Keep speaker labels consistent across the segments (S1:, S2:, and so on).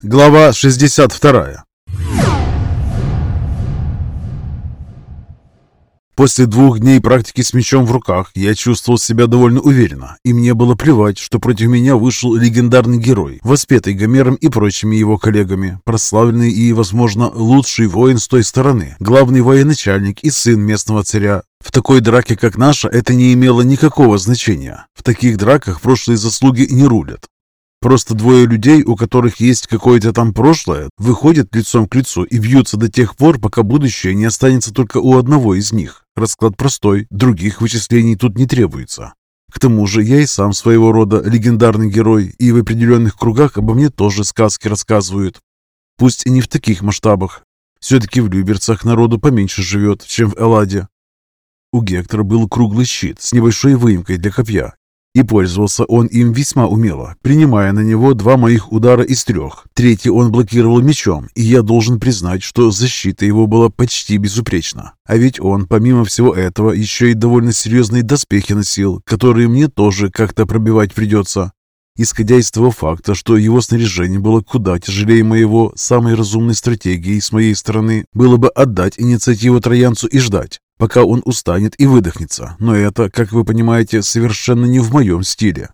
S1: Глава 62 После двух дней практики с мечом в руках я чувствовал себя довольно уверенно, и мне было плевать, что против меня вышел легендарный герой, воспетый Гомером и прочими его коллегами, прославленный и, возможно, лучший воин с той стороны, главный военачальник и сын местного царя. В такой драке, как наша, это не имело никакого значения. В таких драках прошлые заслуги не рулят. Просто двое людей, у которых есть какое-то там прошлое, выходят лицом к лицу и бьются до тех пор, пока будущее не останется только у одного из них. Расклад простой, других вычислений тут не требуется. К тому же я и сам своего рода легендарный герой, и в определенных кругах обо мне тоже сказки рассказывают. Пусть и не в таких масштабах. Все-таки в Люберцах народу поменьше живет, чем в Элладе. У Гектора был круглый щит с небольшой выемкой для копья и пользовался он им весьма умело, принимая на него два моих удара из трех. Третий он блокировал мечом, и я должен признать, что защита его была почти безупречна. А ведь он, помимо всего этого, еще и довольно серьезные доспехи носил, которые мне тоже как-то пробивать придется. Исходя из того факта, что его снаряжение было куда тяжелее моего, самой разумной стратегией с моей стороны было бы отдать инициативу троянцу и ждать пока он устанет и выдохнется, но это, как вы понимаете, совершенно не в моем стиле.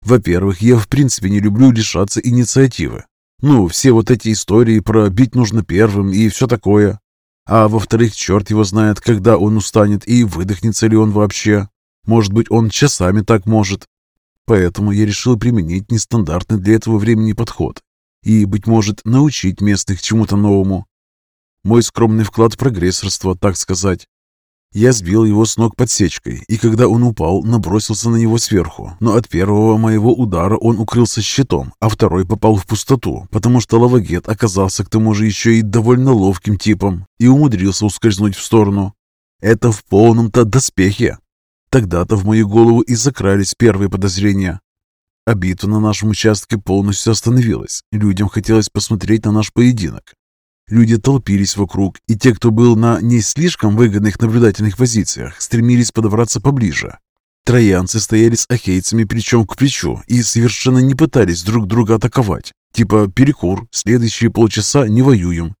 S1: Во-первых, я в принципе не люблю лишаться инициативы. Ну, все вот эти истории про «бить нужно первым» и все такое. А во-вторых, черт его знает, когда он устанет и выдохнется ли он вообще. Может быть, он часами так может. Поэтому я решил применить нестандартный для этого времени подход и, быть может, научить местных чему-то новому. Мой скромный вклад в прогрессорство, так сказать. Я сбил его с ног подсечкой, и когда он упал, набросился на него сверху. Но от первого моего удара он укрылся щитом, а второй попал в пустоту, потому что лавагет оказался к тому же еще и довольно ловким типом и умудрился ускользнуть в сторону. Это в полном-то доспехе. Тогда-то в мою голову и закрались первые подозрения. А битва на нашем участке полностью остановилась. Людям хотелось посмотреть на наш поединок. Люди толпились вокруг, и те, кто был на не слишком выгодных наблюдательных позициях, стремились подобраться поближе. Троянцы стояли с ахейцами плечом к плечу и совершенно не пытались друг друга атаковать. Типа перекур, следующие полчаса не воюем.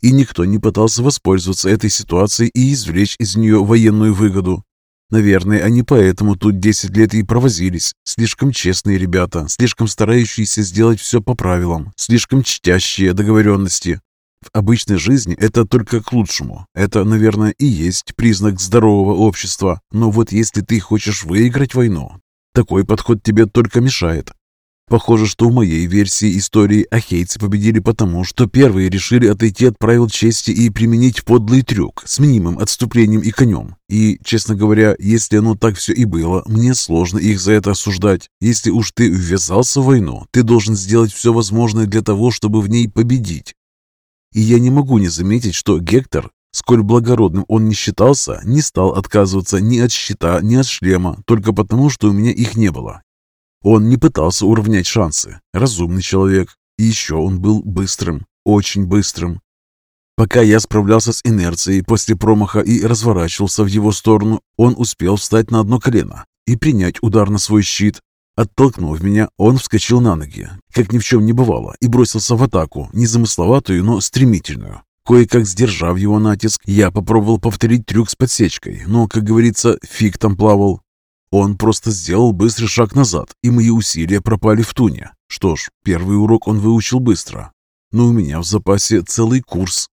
S1: И никто не пытался воспользоваться этой ситуацией и извлечь из нее военную выгоду. Наверное, они поэтому тут 10 лет и провозились. Слишком честные ребята, слишком старающиеся сделать все по правилам, слишком чтящие договоренности. В обычной жизни это только к лучшему. Это, наверное, и есть признак здорового общества. Но вот если ты хочешь выиграть войну, такой подход тебе только мешает. Похоже, что в моей версии истории ахейцы победили потому, что первые решили отойти от правил чести и применить подлый трюк с мнимым отступлением и конем. И, честно говоря, если оно так все и было, мне сложно их за это осуждать. Если уж ты ввязался в войну, ты должен сделать все возможное для того, чтобы в ней победить. И я не могу не заметить, что Гектор, сколь благородным он не считался, не стал отказываться ни от щита, ни от шлема, только потому, что у меня их не было. Он не пытался уравнять шансы. Разумный человек. И еще он был быстрым, очень быстрым. Пока я справлялся с инерцией после промаха и разворачивался в его сторону, он успел встать на одно колено и принять удар на свой щит, Оттолкнув меня, он вскочил на ноги, как ни в чем не бывало, и бросился в атаку, незамысловатую, но стремительную. Кое-как сдержав его натиск, я попробовал повторить трюк с подсечкой, но, как говорится, фиг там плавал. Он просто сделал быстрый шаг назад, и мои усилия пропали в туне. Что ж, первый урок он выучил быстро, но у меня в запасе целый курс.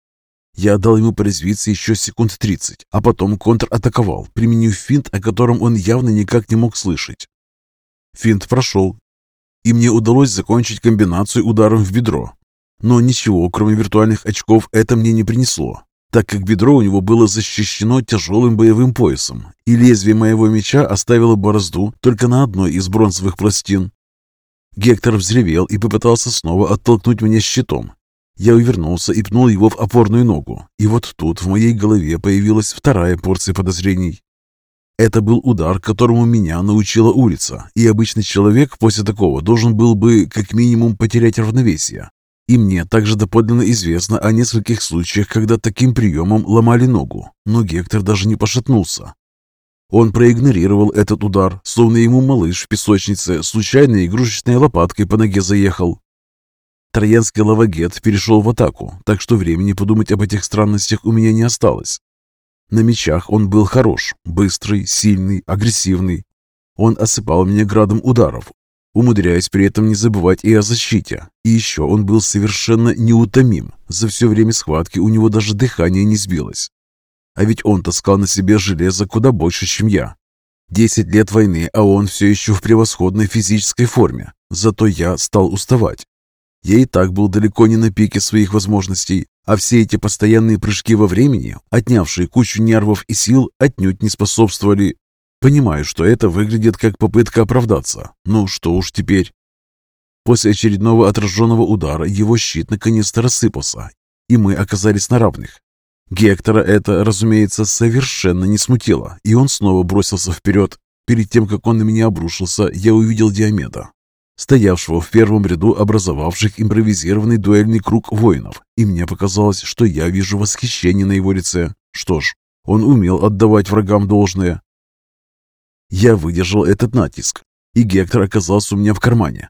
S1: Я дал ему порезвиться еще секунд 30, а потом контратаковал, применив финт, о котором он явно никак не мог слышать. Финт прошел, и мне удалось закончить комбинацию ударом в бедро. Но ничего, кроме виртуальных очков, это мне не принесло, так как бедро у него было защищено тяжелым боевым поясом, и лезвие моего меча оставило борозду только на одной из бронзовых пластин. Гектор взревел и попытался снова оттолкнуть меня щитом. Я увернулся и пнул его в опорную ногу, и вот тут в моей голове появилась вторая порция подозрений. Это был удар, которому меня научила улица, и обычный человек после такого должен был бы как минимум потерять равновесие. И мне также доподлинно известно о нескольких случаях, когда таким приемом ломали ногу, но Гектор даже не пошатнулся. Он проигнорировал этот удар, словно ему малыш в песочнице случайно игрушечной лопаткой по ноге заехал. Троянский лавагет перешел в атаку, так что времени подумать об этих странностях у меня не осталось. На мечах он был хорош, быстрый, сильный, агрессивный. Он осыпал меня градом ударов, умудряясь при этом не забывать и о защите. И еще он был совершенно неутомим. За все время схватки у него даже дыхание не сбилось. А ведь он таскал на себе железо куда больше, чем я. Десять лет войны, а он все еще в превосходной физической форме. Зато я стал уставать. Я и так был далеко не на пике своих возможностей, а все эти постоянные прыжки во времени, отнявшие кучу нервов и сил, отнюдь не способствовали Понимаю, что это выглядит как попытка оправдаться. Ну что уж теперь. После очередного отраженного удара его щит наконец-то рассыпался, и мы оказались на равных. Гектора это, разумеется, совершенно не смутило, и он снова бросился вперед. Перед тем, как он на меня обрушился, я увидел Диомеда, стоявшего в первом ряду образовавших импровизированный дуэльный круг воинов, и мне показалось, что я вижу восхищение на его лице. Что ж, он умел отдавать врагам должное, я выдержал этот натиск, и Гектор оказался у меня в кармане.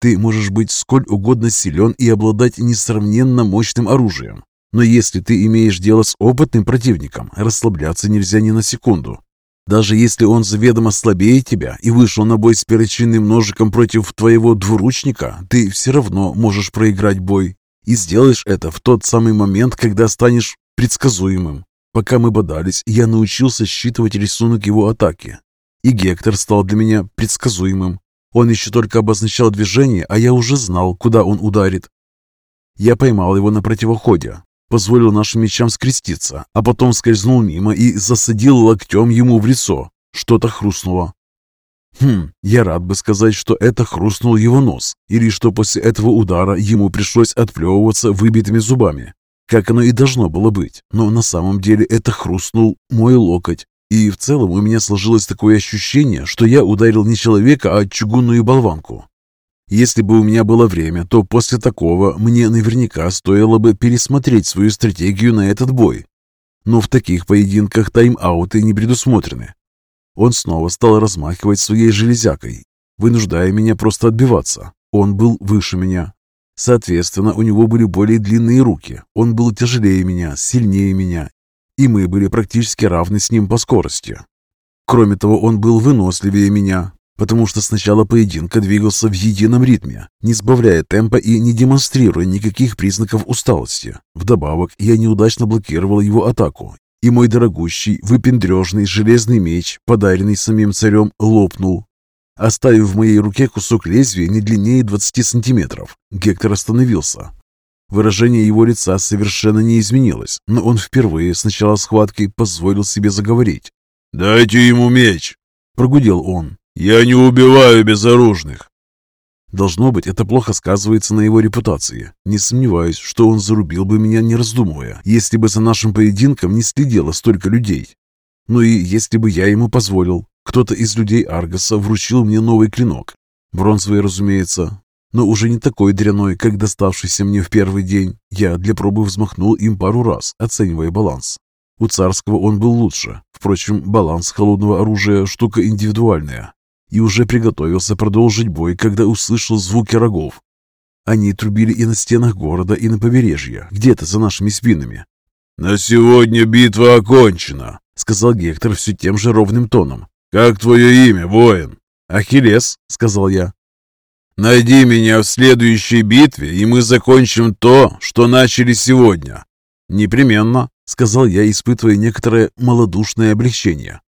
S1: Ты можешь быть сколь угодно силен и обладать несравненно мощным оружием, но если ты имеешь дело с опытным противником, расслабляться нельзя ни на секунду. Даже если он заведомо слабее тебя и вышел на бой с перочинным ножиком против твоего двуручника, ты все равно можешь проиграть бой. И сделаешь это в тот самый момент, когда станешь предсказуемым. Пока мы бодались, я научился считывать рисунок его атаки, и Гектор стал для меня предсказуемым. Он еще только обозначал движение, а я уже знал, куда он ударит. Я поймал его на противоходе, позволил нашим мечам скреститься, а потом скользнул мимо и засадил локтем ему в лицо. Что-то хрустнуло. Хм, я рад бы сказать, что это хрустнул его нос, или что после этого удара ему пришлось отплевываться выбитыми зубами, как оно и должно было быть, но на самом деле это хрустнул мой локоть. И в целом у меня сложилось такое ощущение, что я ударил не человека, а чугунную болванку. Если бы у меня было время, то после такого мне наверняка стоило бы пересмотреть свою стратегию на этот бой. Но в таких поединках тайм-ауты не предусмотрены. Он снова стал размахивать своей железякой, вынуждая меня просто отбиваться. Он был выше меня. Соответственно, у него были более длинные руки. Он был тяжелее меня, сильнее меня и мы были практически равны с ним по скорости. Кроме того, он был выносливее меня, потому что с начала поединка двигался в едином ритме, не сбавляя темпа и не демонстрируя никаких признаков усталости. Вдобавок, я неудачно блокировал его атаку, и мой дорогущий, выпендрежный железный меч, подаренный самим царем, лопнул, оставив в моей руке кусок лезвия не длиннее 20 сантиметров. Гектор остановился, Выражение его лица совершенно не изменилось, но он впервые с начала схватки позволил себе заговорить.
S2: «Дайте ему меч!»
S1: – прогудел он.
S2: «Я не убиваю безоружных!»
S1: Должно быть, это плохо сказывается на его репутации. Не сомневаюсь, что он зарубил бы меня, не раздумывая, если бы за нашим поединком не следило столько людей. Ну и если бы я ему позволил, кто-то из людей Аргоса вручил мне новый клинок. Бронзовый, разумеется, но уже не такой дряной, как доставшийся мне в первый день. Я для пробы взмахнул им пару раз, оценивая баланс. У царского он был лучше. Впрочем, баланс холодного оружия – штука индивидуальная. И уже приготовился продолжить бой, когда услышал звуки рогов. Они трубили и на стенах города, и на побережье, где-то за нашими спинами.
S2: «На сегодня битва окончена», —
S1: сказал Гектор все тем же ровным тоном.
S2: «Как твое имя, воин?»
S1: «Ахиллес», — сказал я.
S2: Найди меня в следующей битве, и мы закончим то, что начали сегодня».
S1: «Непременно», — сказал я, испытывая некоторое малодушное облегчение.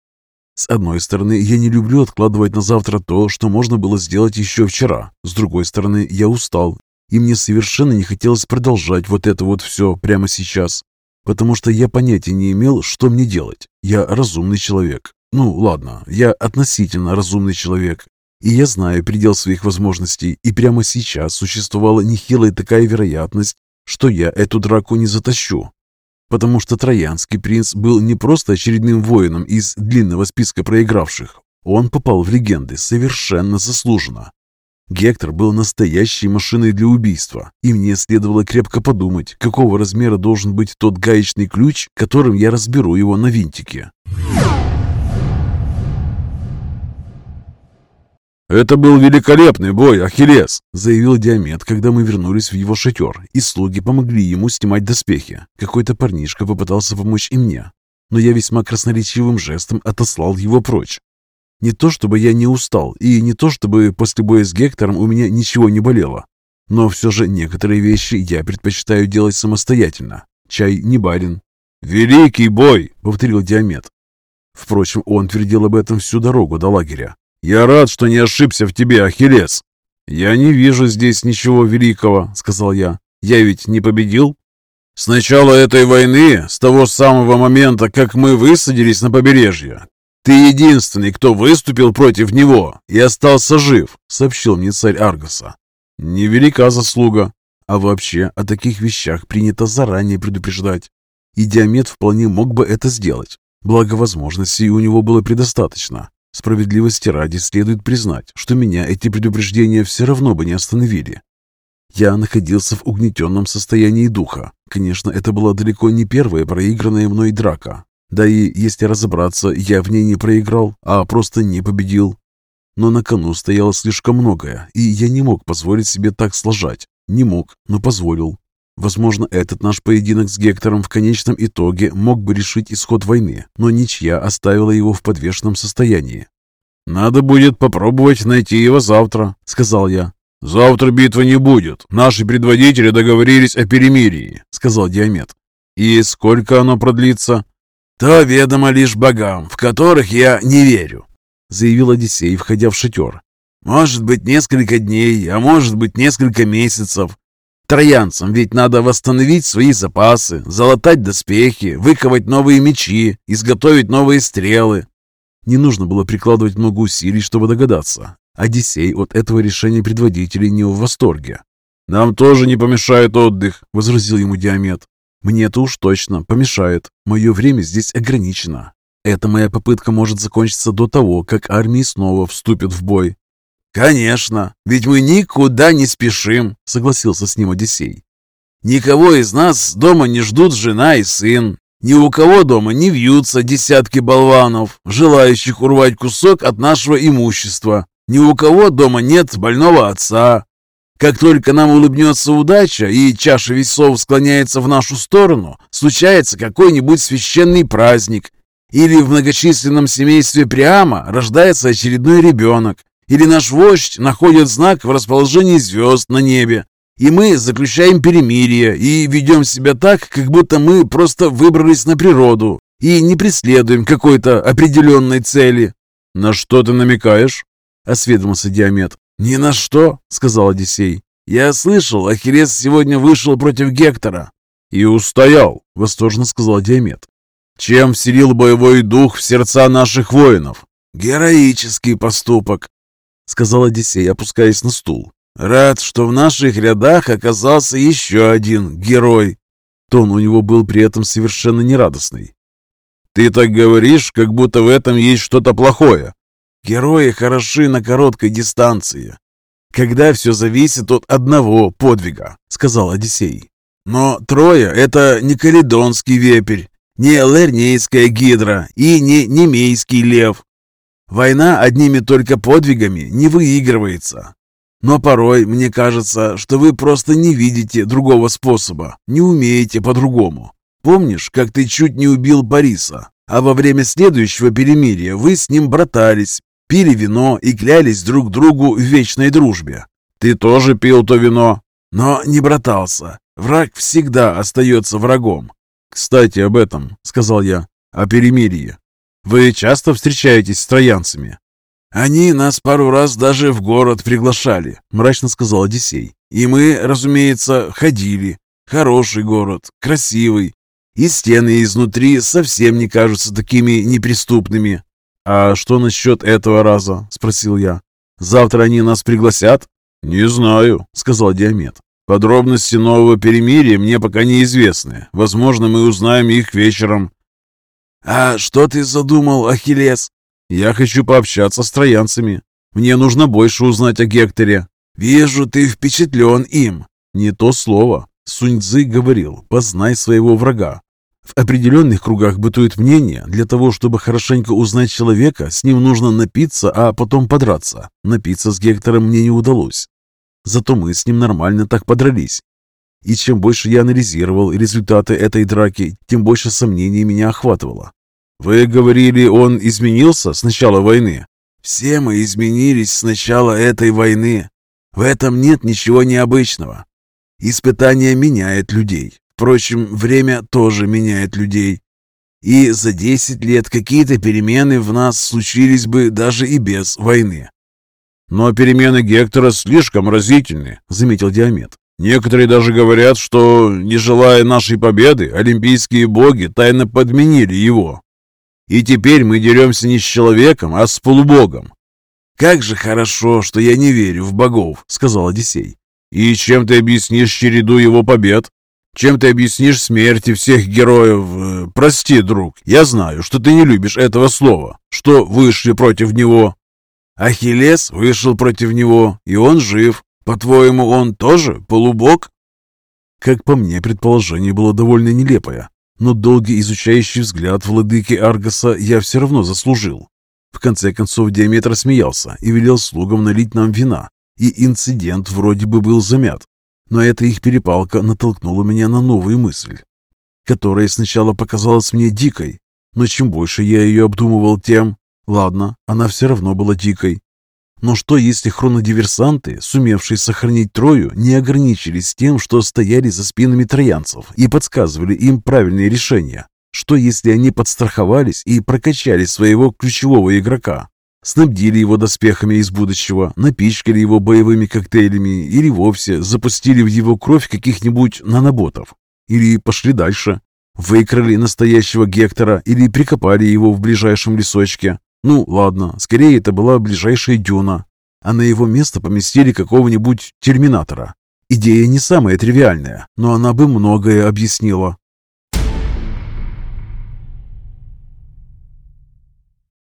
S1: С одной стороны, я не люблю откладывать на завтра то, что можно было сделать еще вчера. С другой стороны, я устал, и мне совершенно не хотелось продолжать вот это вот все прямо сейчас, потому что я понятия не имел, что мне делать. Я разумный человек. Ну, ладно, я относительно разумный человек, и я знаю предел своих возможностей, и прямо сейчас существовала нехилая такая вероятность, что я эту драку не затащу. Потому что Троянский принц был не просто очередным воином из длинного списка проигравших. Он попал в легенды совершенно заслуженно. Гектор был настоящей машиной для убийства, и мне следовало крепко подумать, какого размера должен быть тот гаечный ключ, которым я разберу его на винтике.
S2: «Это был великолепный бой, Ахиллес!»
S1: — заявил Диамет, когда мы вернулись в его шатер, и слуги помогли ему снимать доспехи. Какой-то парнишка попытался помочь и мне, но я весьма красноречивым жестом отослал его прочь. Не то чтобы я не устал, и не то чтобы после боя с Гектором у меня ничего не болело, но все же некоторые вещи я предпочитаю делать самостоятельно. Чай не барин.
S2: «Великий бой!»
S1: — повторил Диамет. Впрочем, он твердил об этом всю дорогу до лагеря.
S2: «Я рад, что не ошибся в тебе, Ахиллес!»
S1: «Я не вижу здесь ничего великого», — сказал я. «Я ведь не победил?»
S2: «С начала этой войны, с того самого момента, как мы высадились на побережье, ты единственный, кто выступил против него и остался жив», — сообщил мне царь Аргоса.
S1: «Невелика заслуга. А вообще, о таких вещах принято заранее предупреждать. И Диамет вполне мог бы это сделать. Благо возможностей у него было предостаточно. Справедливости ради следует признать, что меня эти предупреждения все равно бы не остановили. Я находился в угнетенном состоянии духа. Конечно, это была далеко не первая проигранная мной драка. Да и, если разобраться, я в ней не проиграл, а просто не победил. Но на кону стояло слишком многое, и я не мог позволить себе так сложать. Не мог, но позволил. Возможно, этот наш поединок с Гектором в конечном итоге мог бы решить исход войны, но ничья оставила его в подвешенном состоянии.
S2: «Надо будет попробовать найти его завтра», — сказал я. «Завтра битвы не будет. Наши предводители договорились о перемирии», — сказал Диамет. «И сколько оно продлится?»
S3: «То ведомо лишь богам, в которых я не верю», —
S1: заявил Одиссей, входя в шатер.
S3: «Может быть, несколько дней, а может быть, несколько месяцев. Троянцам ведь надо восстановить свои запасы, залатать доспехи, выковать новые мечи, изготовить новые стрелы.
S1: Не нужно было прикладывать много усилий, чтобы догадаться. Одиссей от этого решения предводителей не в восторге.
S2: «Нам тоже не помешает отдых», — возразил ему Диамет.
S1: «Мне-то уж точно помешает. Мое время здесь ограничено. Эта моя попытка может закончиться до того, как армии снова вступят в бой.
S3: «Конечно, ведь мы никуда не спешим», — согласился с ним Одиссей. «Никого из нас дома не ждут жена и сын. Ни у кого дома не вьются десятки болванов, желающих урвать кусок от нашего имущества. Ни у кого дома нет больного отца. Как только нам улыбнется удача и чаша весов склоняется в нашу сторону, случается какой-нибудь священный праздник, или в многочисленном семействе Приама рождается очередной ребенок, или наш вождь находит знак в расположении звезд на небе, и мы заключаем перемирие и ведем себя так, как будто мы просто выбрались на природу и не преследуем какой-то определенной цели.
S2: «На что ты намекаешь?»
S1: — осведомился Диамет.
S3: «Ни на что», — сказал Одиссей. «Я слышал, Ахиллес сегодня вышел против Гектора».
S2: «И устоял», — восторженно сказал Диамет. «Чем вселил боевой дух в сердца наших воинов?»
S3: «Героический поступок»,
S1: сказал Одиссей, опускаясь на стул.
S3: «Рад, что в наших рядах оказался еще один герой».
S1: Тон у него был при этом совершенно нерадостный.
S2: «Ты так говоришь, как будто в этом есть что-то плохое».
S3: «Герои хороши на короткой дистанции, когда все зависит от одного подвига», — сказал Одиссей. «Но Троя — это не каледонский вепрь, не лернейская гидра и не немейский лев. Война одними только подвигами не выигрывается. Но порой мне кажется, что вы просто не видите другого способа, не умеете по-другому. Помнишь, как ты чуть не убил Бориса, а во время следующего перемирия вы с ним братались, пили вино и клялись друг другу в вечной дружбе?
S2: Ты тоже пил то вино,
S3: но не братался. Враг всегда остается врагом.
S1: «Кстати, об этом», — сказал я, — «о перемирии. Вы часто встречаетесь с троянцами?»
S3: «Они нас пару раз даже в город приглашали», — мрачно сказал Одиссей. «И мы, разумеется, ходили. Хороший город, красивый. И стены изнутри совсем не кажутся такими неприступными».
S1: «А что насчет этого раза?» — спросил я. «Завтра они нас пригласят?»
S2: «Не знаю», — сказал Диамет. «Подробности нового перемирия мне пока неизвестны. Возможно, мы узнаем их вечером.
S3: «А что ты задумал, Ахиллес?»
S1: «Я хочу пообщаться с троянцами. Мне нужно больше узнать о Гекторе».
S3: «Вижу, ты впечатлен им».
S1: «Не то слово. Сунь Цзы говорил, познай своего врага. В определенных кругах бытует мнение, для того, чтобы хорошенько узнать человека, с ним нужно напиться, а потом подраться. Напиться с Гектором мне не удалось. Зато мы с ним нормально так подрались. И чем больше я анализировал результаты этой драки, тем больше сомнений меня охватывало.
S2: «Вы говорили, он изменился с начала войны?»
S3: «Все мы изменились с начала этой войны. В этом нет ничего необычного. Испытание меняет людей. Впрочем, время тоже меняет людей. И за 10 лет какие-то перемены в нас случились бы даже и без войны.
S2: «Но перемены Гектора слишком разительны», — заметил Диамет. «Некоторые даже говорят, что, не желая нашей победы, олимпийские боги тайно подменили его. И теперь мы деремся не с человеком, а с полубогом».
S3: «Как же хорошо, что я не верю в богов», — сказал Одиссей.
S2: «И чем ты объяснишь череду его побед?» Чем ты объяснишь смерти всех героев? Э, прости, друг, я знаю, что ты не любишь этого слова, что вышли против него.
S3: Ахиллес вышел против него, и он жив. По-твоему, он тоже полубог?
S1: Как по мне, предположение было довольно нелепое, но долгий изучающий взгляд владыки Аргаса я все равно заслужил. В конце концов Диаметр смеялся и велел слугам налить нам вина, и инцидент вроде бы был замят. Но эта их перепалка натолкнула меня на новую мысль, которая сначала показалась мне дикой, но чем больше я ее обдумывал, тем... Ладно, она все равно была дикой. Но что, если хронодиверсанты, сумевшие сохранить Трою, не ограничились тем, что стояли за спинами троянцев и подсказывали им правильные решения? Что, если они подстраховались и прокачали своего ключевого игрока? снабдили его доспехами из будущего, напичкали его боевыми коктейлями или вовсе запустили в его кровь каких-нибудь наноботов. Или пошли дальше. Выкрали настоящего Гектора или прикопали его в ближайшем лесочке. Ну, ладно, скорее это была ближайшая дюна, а на его место поместили какого-нибудь терминатора. Идея не самая тривиальная, но она бы многое объяснила.